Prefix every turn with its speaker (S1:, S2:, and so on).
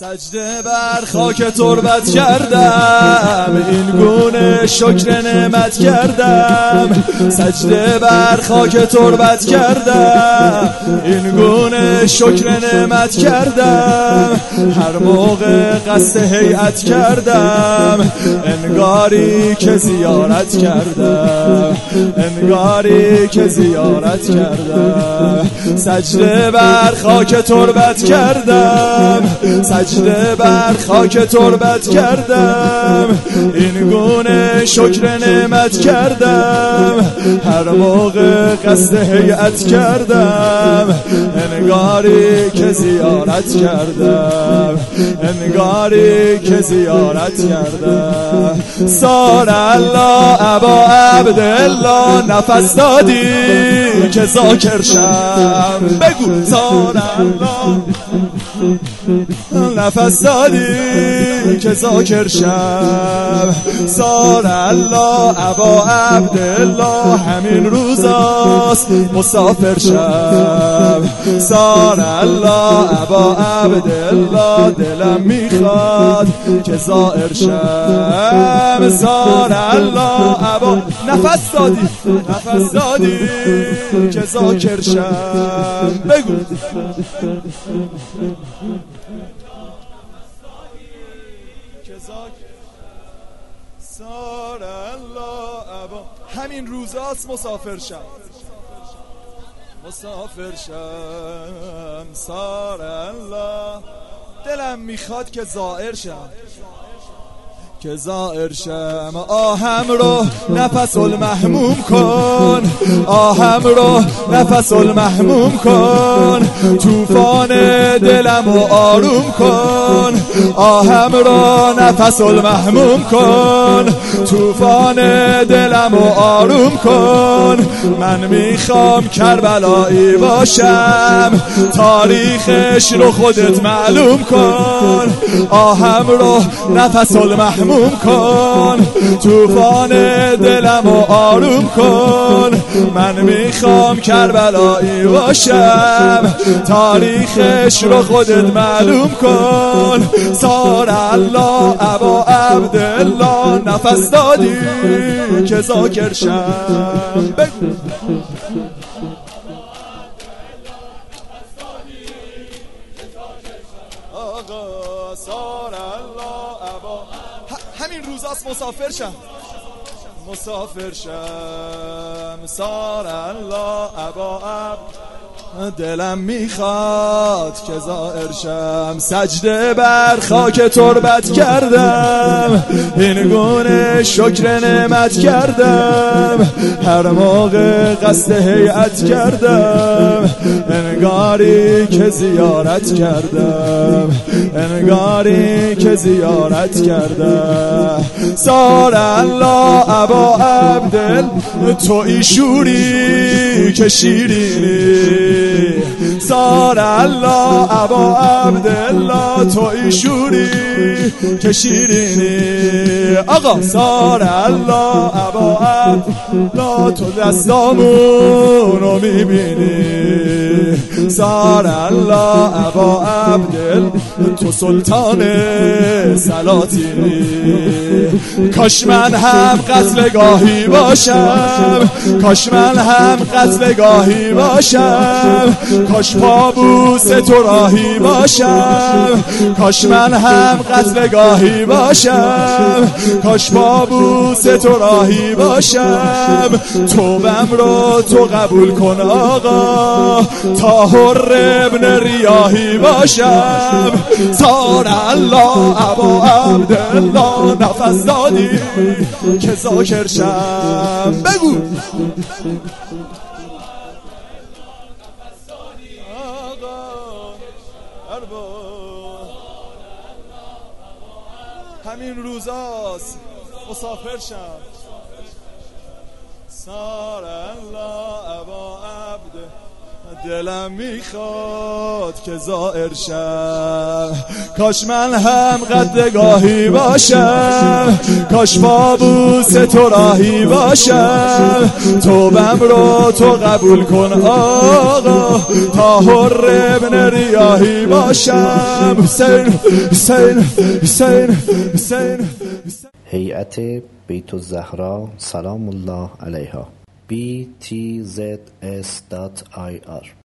S1: سجده بر خاک تربت کردم. این گونه شکر نعمت کردم. سجده بر خاک تربت کردم. این گونه شکر نعمت کردم. هر موقع قصد هیئت کردم. انگاری که زیارت کردم. انگاری که زیارت کردم. سجده بر خاک تربت کردم. سجده بر خاک تربت کردم. این گونه شکر نعمت کردم. هر موقع قصد هیئت کردم. انگاری که زیارت کردم. انگاری که زیارت کردم. سار الله ابا عبدالله نفس دادی که زاکر شم. بگو سار الله. نفس دادی که زاکر شم. سار الله عبا عبدالله همین روزاست مسافر شم. سار الله عبا عبدالله دلم می‌خواد که زائر شم. سار الله عبا نفس دادی نفس دادی که زاکر شم. بگو. سار الله ابا. همین روزاست مسافر شم. مسافر شم. سار الله. دلم می‌خواد که زائر شم. که زائر شم. آهم رو نفس المحموم کن. آهم رو نفس المحموم کن. توفان دلم و آروم کن. آهم رو نفس المحموم کن. توفان دلم و آروم کن. من می‌خوام کربلایی باشم. تاریخش رو خودت معلوم کن. آهم رو نفس المحموم کن. توفان دلم و آروم کن. من می‌خوام کربلایی باشم. تاریخش رو خودت معلوم کن. سار الله ابا عبدالله نفس دادی که زاکر شم بگو آقا الله ابا همین روزاست مسافر شم. مسافر شم. سار الله ابا دلم می‌خواد که زائر شم. سجده بر خاک تربت کردم. این گونه شکر نعمت کردم. هر موقع قصد هیئت کردم. انگاری که زیارت کردم. انگاری که زیارت کردم. سار الله ابا عبدل تو ایشوری که شیرینی. سار الله ابا عبدالله تو ایشوری که شیرینی. آقا سار الله ابا عبدالله تو دستامونو می‌بینی. سار الله ابا عبدال تو سلطان سلاطینی کاش من هم قتل گاهی باشم کاش من هم قتل گاهی باشم کاش پابوس تو راهی باشم کاش من هم قتل گاهی باشم کاش پابوس تو راهی باشم. توبم رو تو قبول کن آقا تا حر ابن ریاهی باشم. سار الله ابا عبدالله نفس دادی که زاکر شم. بگو. همین روزاست. مسافر شم. سار الله ابا عبد دلم می‌خواد که زائر شم. کاش من هم قدگاهی باشم. کاش بابوس تو راهی باشم. توبم رو تو قبول کن آقا. تا حر ابن ریاهی باشم. حسین حسین حسین حسین.
S2: هیئت بیت الزهرا سلام الله علیها. btzs.ir